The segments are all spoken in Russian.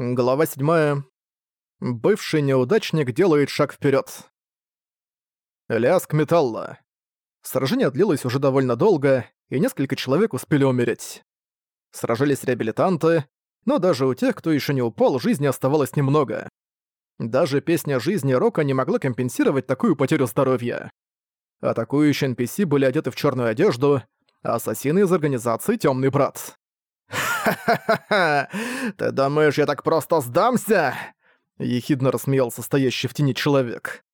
Глава 7. Бывший неудачник делает шаг вперед. Лязг металла. Сражение длилось уже довольно долго, и несколько человек успели умереть. Сражались реабилитанты, но даже у тех, кто еще не упал, жизни оставалось немного. Даже песня жизни Рока не могла компенсировать такую потерю здоровья. Атакующие NPC были одеты в черную одежду, а ассасины из организации Темный брат. «Ха-ха-ха! Ты думаешь, я так просто сдамся?» Ехидно рассмеялся стоящий в тени человек.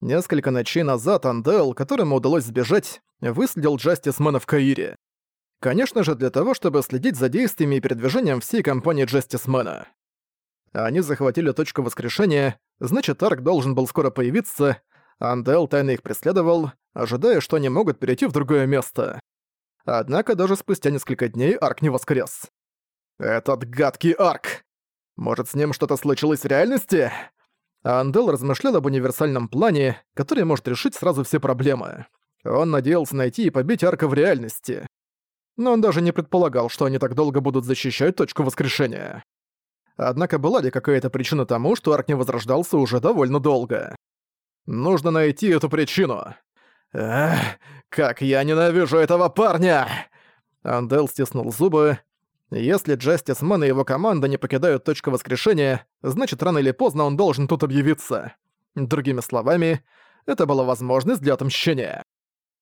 Несколько ночей назад Андел, которому удалось сбежать, выследил Джастисмена в Каире. Конечно же, для того, чтобы следить за действиями и передвижением всей компании Джастисмена. Они захватили точку воскрешения, значит, Арк должен был скоро появиться, Андел тайно их преследовал, ожидая, что они могут перейти в другое место. Однако даже спустя несколько дней Арк не воскрес. «Этот гадкий Арк! Может, с ним что-то случилось в реальности?» Андел размышлял об универсальном плане, который может решить сразу все проблемы. Он надеялся найти и побить Арка в реальности. Но он даже не предполагал, что они так долго будут защищать точку воскрешения. Однако была ли какая-то причина тому, что Арк не возрождался уже довольно долго? Нужно найти эту причину. Эх, как я ненавижу этого парня! Андел стиснул зубы. Если Джастис Мэн и его команда не покидают точку воскрешения, значит, рано или поздно он должен тут объявиться. Другими словами, это была возможность для отмщения.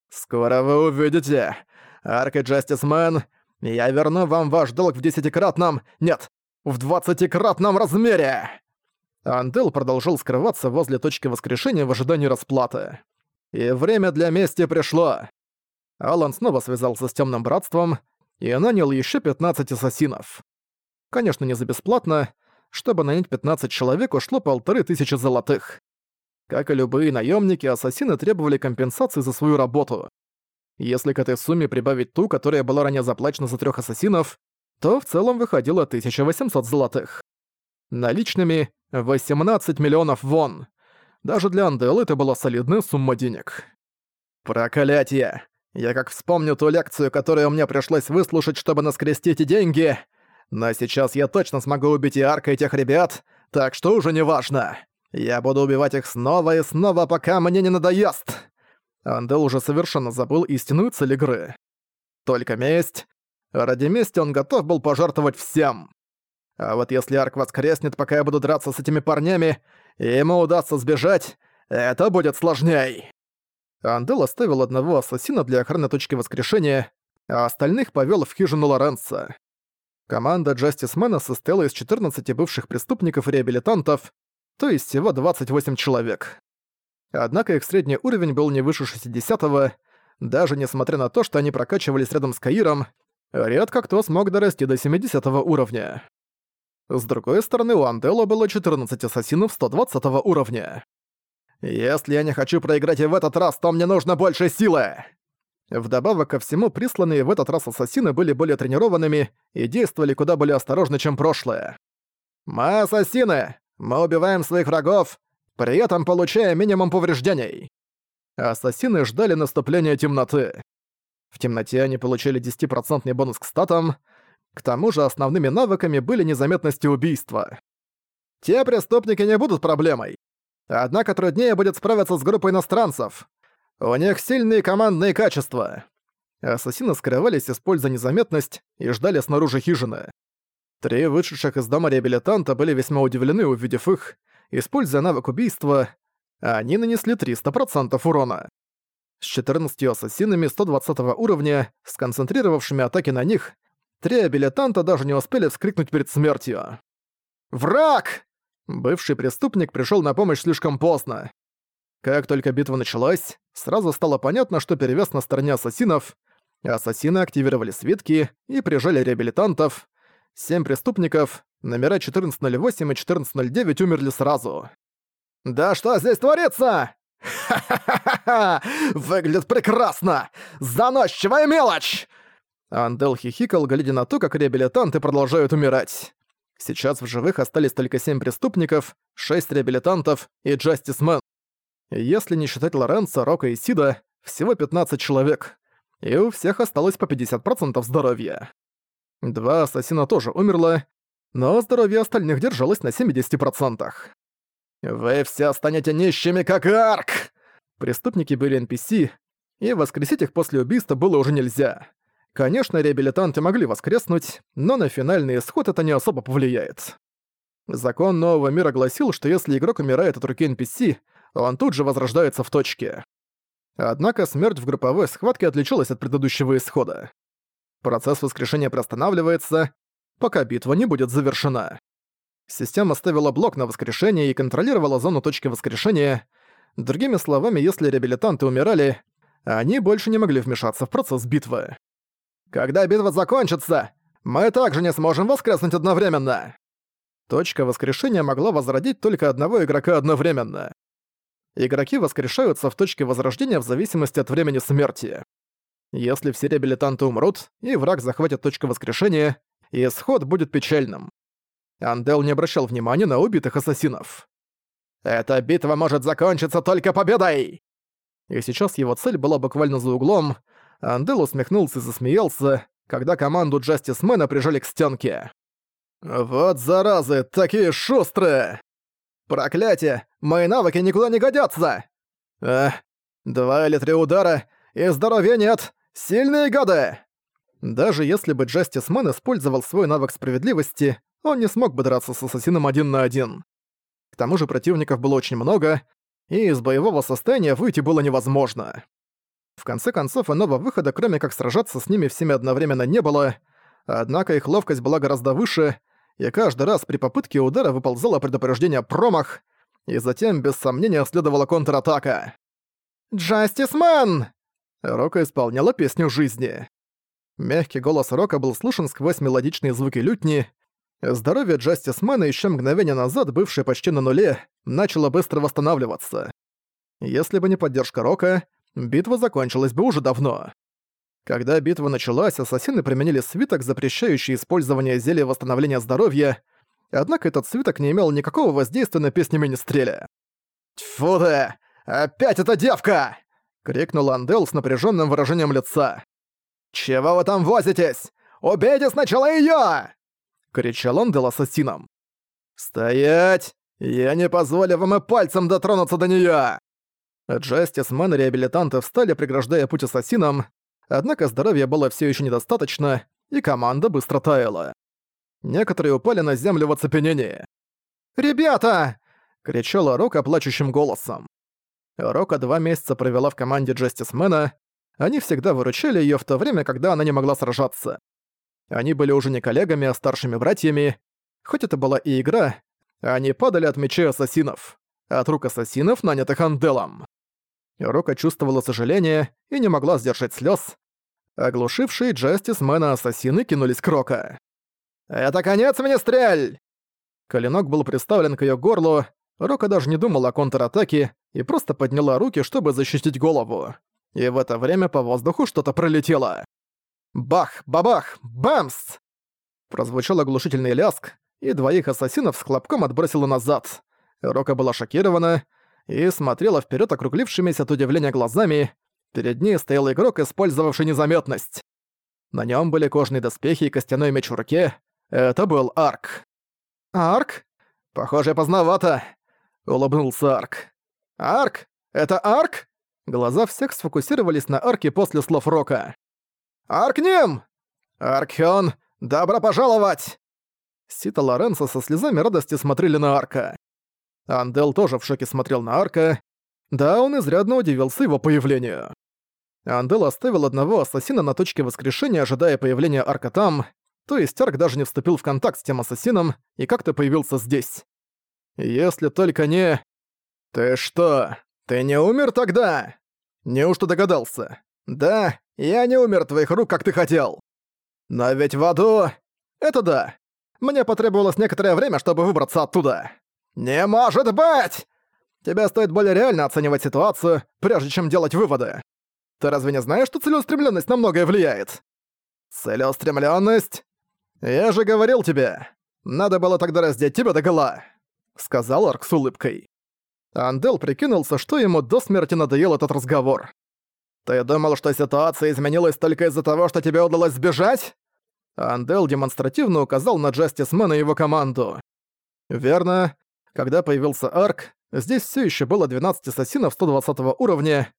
«Скоро вы увидите. Арк и Джастис Мэн, я верну вам ваш долг в десятикратном... Нет, в двадцатикратном размере!» Андел продолжал скрываться возле точки воскрешения в ожидании расплаты. И время для мести пришло. Алан снова связался с Темным Братством и нанял еще 15 ассасинов. Конечно, не за бесплатно. Чтобы нанять 15 человек, ушло полторы тысячи золотых. Как и любые наемники, ассасины требовали компенсации за свою работу. Если к этой сумме прибавить ту, которая была ранее заплачена за трех ассасинов, то в целом выходило 1800 золотых. Наличными 18 миллионов вон. Даже для Андел это была солидная сумма денег. Проклятие! Я как вспомню ту лекцию, которую мне пришлось выслушать, чтобы наскрести эти деньги. Но сейчас я точно смогу убить и Арка, и тех ребят, так что уже не важно. Я буду убивать их снова и снова, пока мне не надоест. Андел уже совершенно забыл истинную цель игры. Только месть. Ради мести он готов был пожертвовать всем. А вот если Арк воскреснет, пока я буду драться с этими парнями, и ему удастся сбежать, это будет сложней. Андел оставил одного ассасина для охраны точки воскрешения, а остальных повел в хижину Лоренца. Команда Джастисмена состояла из 14 бывших преступников и реабилитантов, то есть всего 28 человек. Однако их средний уровень был не выше 60-го, даже несмотря на то, что они прокачивались рядом с Каиром, редко кто смог дорасти до 70 уровня. С другой стороны, у Андела было 14 ассасинов 120 уровня. «Если я не хочу проиграть и в этот раз, то мне нужно больше силы!» Вдобавок ко всему, присланные в этот раз ассасины были более тренированными и действовали куда более осторожно, чем прошлое. «Мы ассасины! Мы убиваем своих врагов, при этом получая минимум повреждений!» Ассасины ждали наступления темноты. В темноте они получили 10% бонус к статам, к тому же основными навыками были незаметность и убийство. Те преступники не будут проблемой. Однако труднее будет справиться с группой иностранцев. У них сильные командные качества. Ассасины скрывались, используя незаметность, и ждали снаружи хижины. Три вышедших из дома реабилитанта были весьма удивлены, увидев их. Используя навык убийства, они нанесли 300% урона. С 14 ассасинами 120 уровня, сконцентрировавшими атаки на них, Три абилитанта даже не успели вскрикнуть перед смертью. «Враг!» Бывший преступник пришел на помощь слишком поздно. Как только битва началась, сразу стало понятно, что перевес на стороне ассасинов. Ассасины активировали свитки и прижали реабилитантов. Семь преступников, номера 1408 и 1409 умерли сразу. «Да что здесь творится?» «Ха-ха-ха-ха! Выглядит прекрасно! Заносчивая мелочь!» Андел хихикал, глядя на то, как реабилитанты продолжают умирать. Сейчас в живых остались только семь преступников, шесть реабилитантов и Джастис Мэн. Если не считать Лоренца, Рока и Сида, всего 15 человек. И у всех осталось по 50% здоровья. Два ассасина тоже умерло, но здоровье остальных держалось на 70%. «Вы все станете нищими, как Арк!» Преступники были NPC, и воскресить их после убийства было уже нельзя. Конечно, реабилитанты могли воскреснуть, но на финальный исход это не особо повлияет. Закон нового мира гласил, что если игрок умирает от руки NPC, он тут же возрождается в точке. Однако смерть в групповой схватке отличалась от предыдущего исхода. Процесс воскрешения приостанавливается, пока битва не будет завершена. Система ставила блок на воскрешение и контролировала зону точки воскрешения. Другими словами, если реабилитанты умирали, они больше не могли вмешаться в процесс битвы. «Когда битва закончится, мы также не сможем воскреснуть одновременно!» Точка воскрешения могла возродить только одного игрока одновременно. Игроки воскрешаются в точке возрождения в зависимости от времени смерти. Если все реабилитанты умрут, и враг захватит точку воскрешения, исход будет печальным. Андел не обращал внимания на убитых ассасинов. «Эта битва может закончиться только победой!» И сейчас его цель была буквально за углом. Андел усмехнулся и засмеялся, когда команду Джастисмена прижали к стенке. «Вот заразы, такие шустрые! Проклятие! Мои навыки никуда не годятся! Эх, два или три удара, и здоровья нет! Сильные гады!» Даже если бы Джастисмен использовал свой навык справедливости, он не смог бы драться с ассасином один на один. К тому же противников было очень много, и из боевого состояния выйти было невозможно. В конце концов, иного выхода, кроме как сражаться с ними всеми одновременно, не было, однако их ловкость была гораздо выше, и каждый раз при попытке удара выползало предупреждение промах, и затем, без сомнения, следовала контратака. «Джастисмен!» Рока исполняла песню жизни. Мягкий голос Рока был слышен сквозь мелодичные звуки лютни, Здоровье Джастисмена еще мгновение назад, бывшее почти на нуле, начало быстро восстанавливаться. Если бы не поддержка Рока, битва закончилась бы уже давно. Когда битва началась, ассасины применили свиток, запрещающий использование зелья восстановления здоровья, однако этот свиток не имел никакого воздействия на песни Министреля. «Тьфу ты! Опять эта девка!» — крикнул Андел с напряженным выражением лица. «Чего вы там возитесь? Убейте сначала её!» кричал он Дел ассасинам. «Стоять! Я не позволю вам и пальцем дотронуться до неё!» Джастисмен и реабилитанты встали, преграждая путь ассасинам, однако здоровья было всё ещё недостаточно, и команда быстро таяла. Некоторые упали на землю в оцепенении. «Ребята!» — кричала Рока плачущим голосом. Рока два месяца провела в команде Джастисмена, они всегда выручали её в то время, когда она не могла сражаться. Они были уже не коллегами, а старшими братьями. Хоть это была и игра, они падали от мечей ассасинов. От рук ассасинов, нанятых Анделом. Рока чувствовала сожаление и не могла сдержать слез. Оглушившие Джастисмена ассасины кинулись к Рока. «Это конец, Министрель!» Коленок был приставлен к ее горлу, Рока даже не думала о контратаке и просто подняла руки, чтобы защитить голову. И в это время по воздуху что-то пролетело. Бах! Бабах! Бамс! Прозвучал оглушительный ляск, и двоих ассасинов с хлопком отбросило назад. Рока была шокирована и смотрела вперед округлившимися от удивления глазами. Перед ней стоял игрок, использовавший незаметность. На нем были кожные доспехи и костяной меч в руке. Это был Арк. «Арк? Похоже, поздновато», — улыбнулся Арк. «Арк? Это Арк?» Глаза всех сфокусировались на Арке после слов Рока. «Аркнем! Аркхён, добро пожаловать!» Сита Лоренцо со слезами радости смотрели на Арка. Андел тоже в шоке смотрел на Арка. Да, он изрядно удивился его появлению. Андел оставил одного ассасина на точке воскрешения, ожидая появления Арка там, то есть Арк даже не вступил в контакт с тем ассасином и как-то появился здесь. Если только не... «Ты что, ты не умер тогда?» «Неужто догадался?» «Да, я не умер твоих рук, как ты хотел. Но ведь в аду... Это да. Мне потребовалось некоторое время, чтобы выбраться оттуда. Не может быть! Тебе стоит более реально оценивать ситуацию, прежде чем делать выводы. Ты разве не знаешь, что целеустремленность на многое влияет? Целеустремленность? Я же говорил тебе. Надо было тогда раздеть тебя догола, сказал Арк с улыбкой. Андел прикинулся, что ему до смерти надоел этот разговор. «Ты думал, что ситуация изменилась только из-за того, что тебе удалось сбежать?» Андел демонстративно указал на Джастисмена и его команду. Верно. Когда появился Арк, здесь все еще было 12 ассасинов 120 уровня.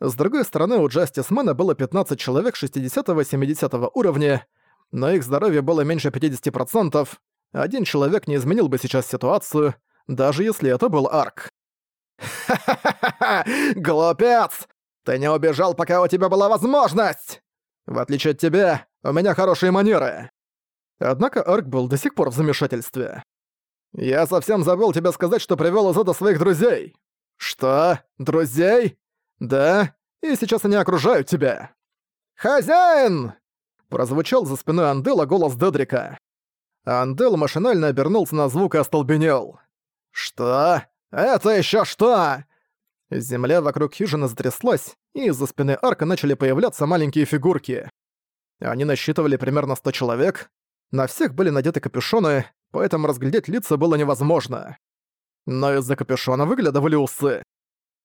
С другой стороны, у Джастисмена было 15 человек 60-70 уровня, но их здоровье было меньше 50%. Один человек не изменил бы сейчас ситуацию, даже если это был Арк. «Ха-ха-ха! Глупец! Ты не убежал, пока у тебя была возможность! В отличие от тебя, у меня хорошие манеры!» Однако Арк был до сих пор в замешательстве. «Я совсем забыл тебе сказать, что привёл из Ода своих друзей!» «Что? Друзей?» «Да, и сейчас они окружают тебя!» «Хозяин!» Прозвучал за спиной Андела голос Дедрика. Андел машинально обернулся на звук и остолбенел. «Что? Это ещё что?» Земля вокруг хижины затряслась, и из-за спины арка начали появляться маленькие фигурки. Они насчитывали примерно 100 человек, на всех были надеты капюшоны, поэтому разглядеть лица было невозможно. Но из-за капюшона выглядывали усы.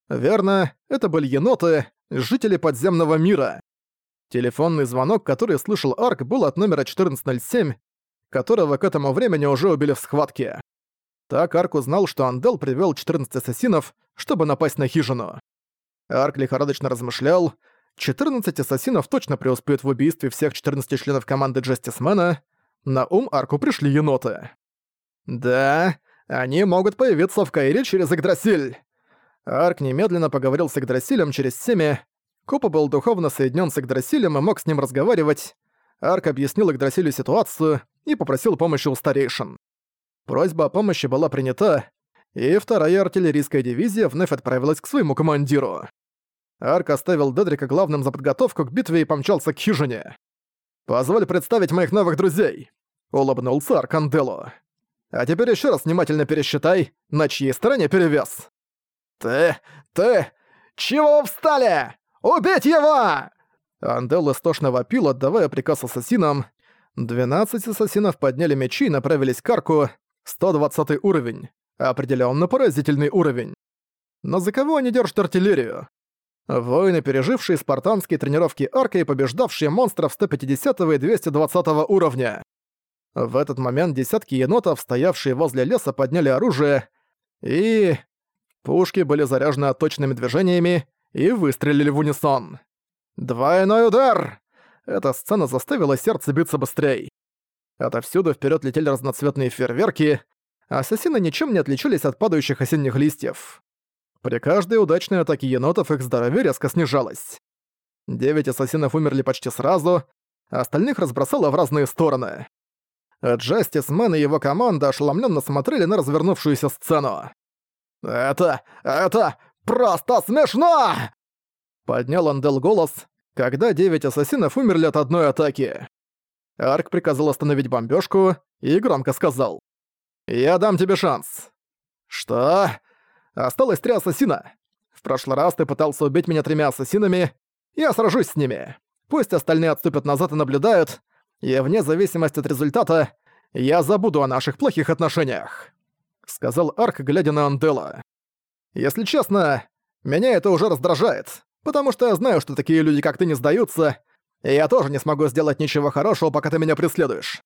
Верно, это были еноты, жители подземного мира. Телефонный звонок, который слышал Арк, был от номера 1407, которого к этому времени уже убили в схватке. Так Арк узнал, что Андел привел 14 ассасинов, чтобы напасть на хижину. Арк лихорадочно размышлял, 14 ассасинов точно преуспеют в убийстве всех 14 членов команды Джастисмена, на ум Арку пришли еноты. Да, они могут появиться в Каире через Игдрасиль. Арк немедленно поговорил с Игдрасилем через семя. Копа был духовно соединен с Игдрасилем и мог с ним разговаривать. Арк объяснил Игдрасилю ситуацию и попросил помощи у старейшин. Просьба о помощи была принята, и вторая артиллерийская дивизия вновь отправилась к своему командиру. Арк оставил Дедрика главным за подготовку к битве и помчался к хижине. «Позволь представить моих новых друзей», — улыбнулся Аркандело. «А теперь еще раз внимательно пересчитай, на чьей стороне перевес». «Ты... ты... чего встали? Убить его!» Андел истошно вопил, отдавая приказ ассасинам. Двенадцать ассасинов подняли мечи и направились к арку, 120 уровень. Определенно поразительный уровень. Но за кого они держат артиллерию? Воины, пережившие спартанские тренировки аркой и побеждавшие монстров 150 и 220 уровня. В этот момент десятки енотов, стоявшие возле леса, подняли оружие, и... Пушки были заряжены точными движениями и выстрелили в унисон. «Двойной удар!» Эта сцена заставила сердце биться быстрее. Отовсюду вперед летели разноцветные фейерверки, а ассасины ничем не отличались от падающих осенних листьев. При каждой удачной атаке енотов их здоровье резко снижалось. Девять ассасинов умерли почти сразу, а остальных разбросало в разные стороны. Джастис Мэн и его команда ошеломленно смотрели на развернувшуюся сцену. «Это... это... просто смешно!» Поднял Андел голос, когда девять ассасинов умерли от одной атаки. Арк приказал остановить бомбёжку и громко сказал. «Я дам тебе шанс». «Что?» «Осталось три ассасина. В прошлый раз ты пытался убить меня тремя ассасинами. Я сражусь с ними. Пусть остальные отступят назад и наблюдают, и вне зависимости от результата я забуду о наших плохих отношениях», — сказал Арк, глядя на Андела. «Если честно, меня это уже раздражает, потому что я знаю, что такие люди, как ты, не сдаются, и я тоже не смогу сделать ничего хорошего, пока ты меня преследуешь.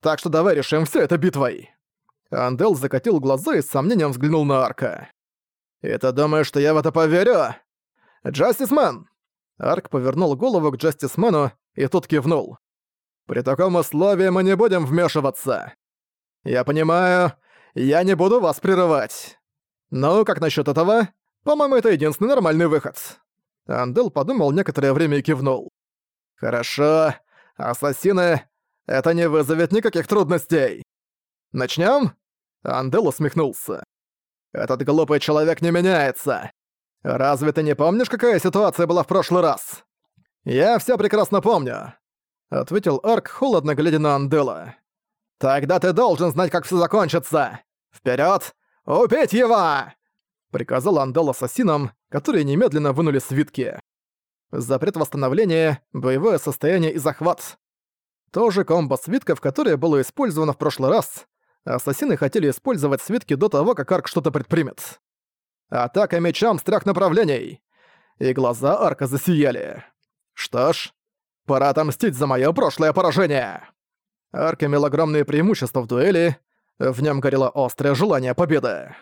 Так что давай решим все это битвой». Андел закатил глаза и с сомнением взглянул на Арка. «И ты думаешь, что я в это поверю? Джастисмен!» Арк повернул голову к Джастисмену, и тот кивнул. «При таком условии мы не будем вмешиваться. Я понимаю, я не буду вас прерывать. Ну, как насчет этого? По-моему, это единственный нормальный выход». Андел подумал некоторое время и кивнул. «Хорошо. Ассасины, это не вызовет никаких трудностей. Начнём?» Андел усмехнулся. «Этот глупый человек не меняется. Разве ты не помнишь, какая ситуация была в прошлый раз?» «Я всё прекрасно помню», — ответил Арк, холодно глядя на Андела. «Тогда ты должен знать, как всё закончится! Вперёд! Убить его!» Приказал Андел ассасинам, которые немедленно вынули свитки. Запрет восстановления, боевое состояние и захват. Тоже комбо свитков, которое было использовано в прошлый раз. Ассасины хотели использовать свитки до того, как Арк что-то предпримет. Атака мечом с трех направлений. И глаза Арка засияли. Что ж, пора отомстить за мое прошлое поражение. Арк имел огромные преимущества в дуэли, в нем горело острое желание победы.